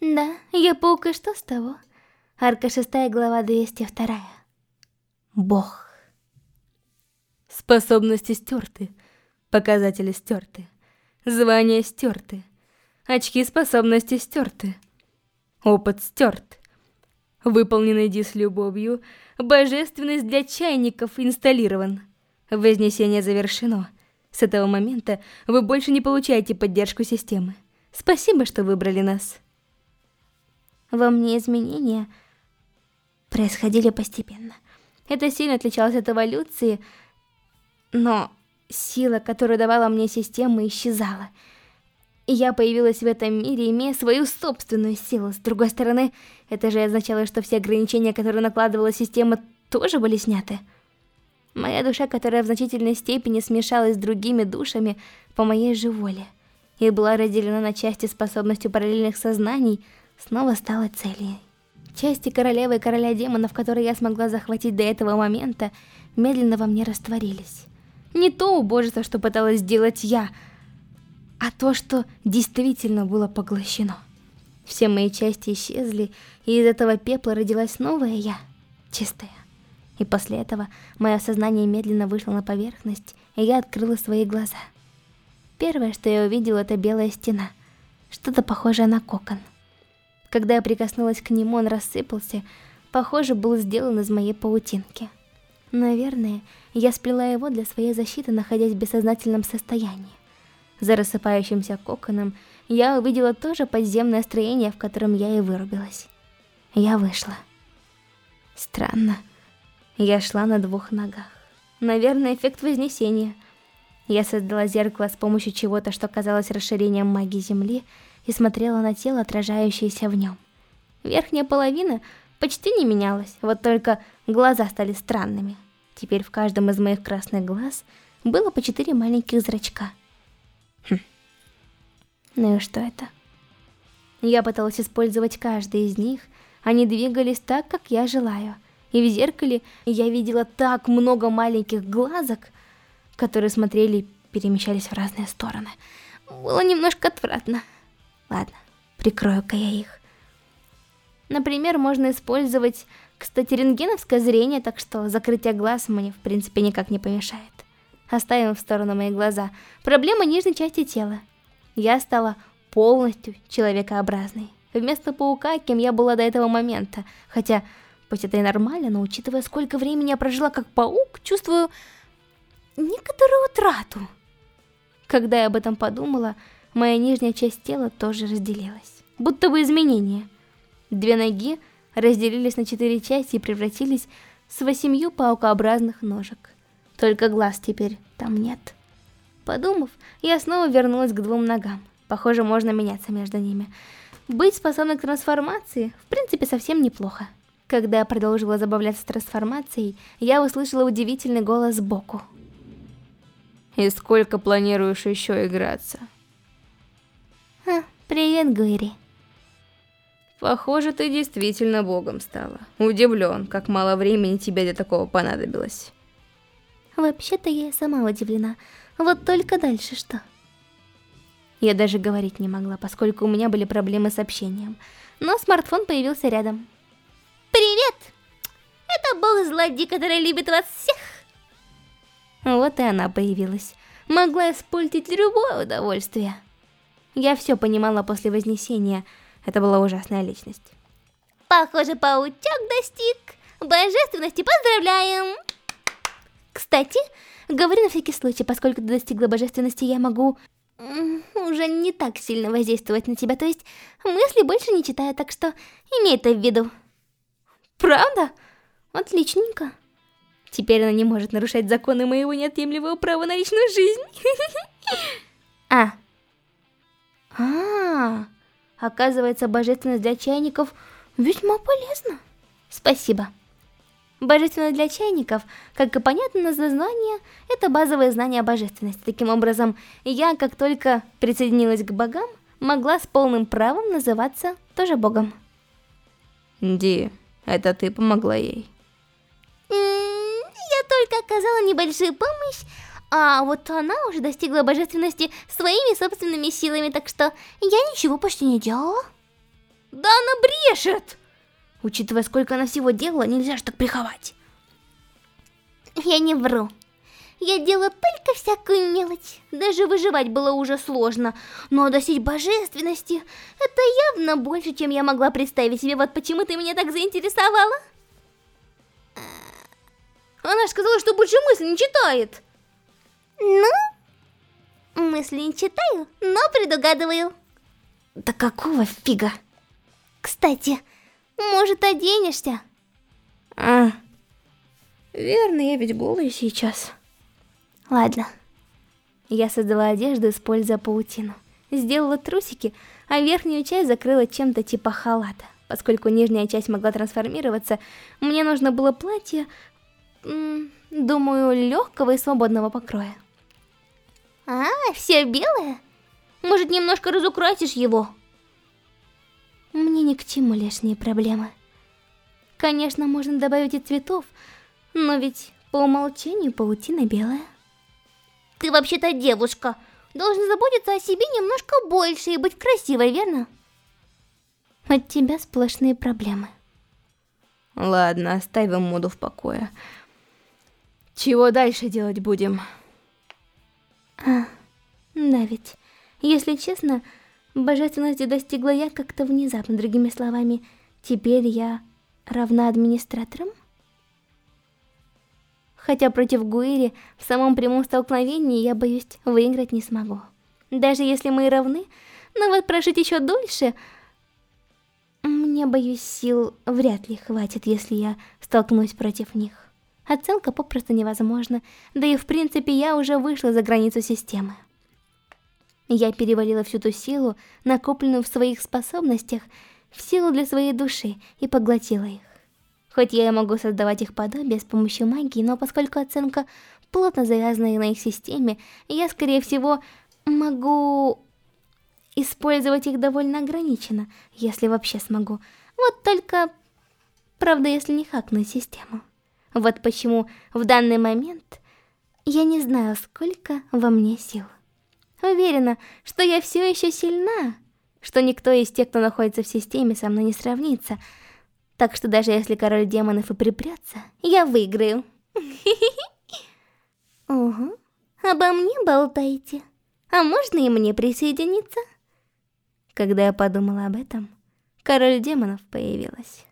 Да, я паук, и что с того? Арка 6, глава 202. Бог. Способности стерты, показатели стерты, звания стерты, очки способности стерты, опыт стерт. Выполненный Ди с любовью, божественность для чайников инсталлирован. Вознесение завершено. С этого момента вы больше не получаете поддержку системы. Спасибо, что выбрали нас. Во мне изменения происходили постепенно. Это сильно отличалось от эволюции, но сила, которую давала мне система, исчезала. И я появилась в этом мире, имея свою собственную силу. С другой стороны, это же означало, что все ограничения, которые накладывала система, тоже были сняты. Моя душа, которая в значительной степени смешалась с другими душами по моей же воле, и была разделена на части способностью параллельных сознаний, снова стала целью. Части королевы и короля демонов, которые я смогла захватить до этого момента, медленно во мне растворились. Не то убожество, что пыталась сделать я, а то, что действительно было поглощено. Все мои части исчезли, и из этого пепла родилась новая я, чистая. И после этого мое сознание медленно вышло на поверхность, и я открыла свои глаза. Первое, что я увидела, это белая стена, что-то похожее на кокон. Когда я прикоснулась к нему, он рассыпался, похоже, был сделан из моей паутинки. Наверное, я сплела его для своей защиты, находясь в бессознательном состоянии. За рассыпающимся коконом я увидела тоже подземное строение, в котором я и вырубилась. Я вышла. Странно. Я шла на двух ногах. Наверное, эффект вознесения. Я создала зеркало с помощью чего-то, что казалось расширением магии Земли, и смотрела на тело, отражающееся в нем. Верхняя половина почти не менялась, вот только глаза стали странными. Теперь в каждом из моих красных глаз было по четыре маленьких зрачка. Хм. Ну и что это? Я пыталась использовать каждый из них, они двигались так, как я желаю — и в зеркале я видела так много маленьких глазок, которые смотрели перемещались в разные стороны. Было немножко отвратно. Ладно, прикрою-ка я их. Например, можно использовать, кстати, рентгеновское зрение, так что закрытие глаз мне, в принципе, никак не помешает. Оставим в сторону мои глаза. Проблема нижней части тела. Я стала полностью человекообразной. Вместо паука, кем я была до этого момента, хотя Пусть это и нормально, но учитывая, сколько времени я прожила как паук, чувствую некоторую утрату. Когда я об этом подумала, моя нижняя часть тела тоже разделилась. Будто бы изменение. Две ноги разделились на четыре части и превратились с восемью паукообразных ножек. Только глаз теперь там нет. Подумав, я снова вернулась к двум ногам. Похоже, можно меняться между ними. Быть способной к трансформации, в принципе, совсем неплохо. Когда я продолжила забавляться с трансформацией, я услышала удивительный голос сбоку. «И сколько планируешь еще играться?» А, «Привет, Гуэри». «Похоже, ты действительно богом стала. Удивлен, как мало времени тебе для такого понадобилось». «Вообще-то я сама удивлена. Вот только дальше что?» Я даже говорить не могла, поскольку у меня были проблемы с общением. Но смартфон появился рядом. Привет! Это бог злодей, который любит вас всех. Вот и она появилась. Могла использовать любое удовольствие. Я все понимала после Вознесения. Это была ужасная личность. Похоже, паучок достиг. Божественности поздравляем! Кстати, говори на всякий случай, поскольку ты достигла божественности, я могу уже не так сильно воздействовать на тебя, то есть мысли больше не читаю, так что имей это в виду. Правда? Отличненько. Теперь она не может нарушать законы моего неотъемлемого права на личную жизнь. А. А, оказывается, божественность для чайников весьма полезна. Спасибо. Божественность для чайников, как и понятно на название, это базовое знание о божественности. Таким образом, я, как только присоединилась к богам, могла с полным правом называться тоже богом. Ди, это ты помогла ей. Я только оказала небольшую помощь, а вот она уже достигла божественности своими собственными силами, так что я ничего почти не делала. Да она брешет! Учитывая, сколько она всего делала, нельзя ж так приховать. Я не вру. Я делала только всякую мелочь. Даже выживать было уже сложно. Но достичь божественности — это явно больше, чем я могла представить себе. Вот почему ты меня так заинтересовала? Она же сказала, что больше мысли не читает. Ну, мысли не читаю, но предугадываю. Да какого фига? Кстати, может оденешься? А, верно, я ведь голая сейчас. Ладно. Я создала одежду, используя паутину. Сделала трусики, а верхнюю часть закрыла чем-то типа халата. Поскольку нижняя часть могла трансформироваться, мне нужно было платье, думаю, легкого и свободного покроя. А, все белое? Может, немножко разукрасишь его? Мне ни к чему лишние проблемы. Конечно, можно добавить и цветов, но ведь по умолчанию паутина белая. Ты вообще-то девушка. Должна заботиться о себе немножко больше и быть красивой, верно? От тебя сплошные проблемы. Ладно, оставим моду в покое. Чего дальше делать будем? А, да ведь, если честно, божественности достигла я как-то внезапно, другими словами. Теперь я равна администраторам? Хотя против Гуири в самом прямом столкновении я, боюсь, выиграть не смогу. Даже если мы и равны, но вот прожить еще дольше... Мне, боюсь, сил вряд ли хватит, если я столкнусь против них. Оценка попросту невозможна, да и в принципе я уже вышла за границу системы. Я перевалила всю ту силу, накопленную в своих способностях, в силу для своей души и поглотила их. Хоть я и могу создавать их подобие с помощью магии, но поскольку оценка плотно завязана на их системе, я, скорее всего, могу использовать их довольно ограниченно, если вообще смогу. Вот только... Правда, если не хакнуть систему. Вот почему в данный момент я не знаю, сколько во мне сил. Уверена, что я все еще сильна, что никто из тех, кто находится в системе, со мной не сравнится, так что даже если король демонов и припрется, я выиграю. Ого, обо мне болтаете? А можно и мне присоединиться? Когда я подумала об этом, король демонов появилась.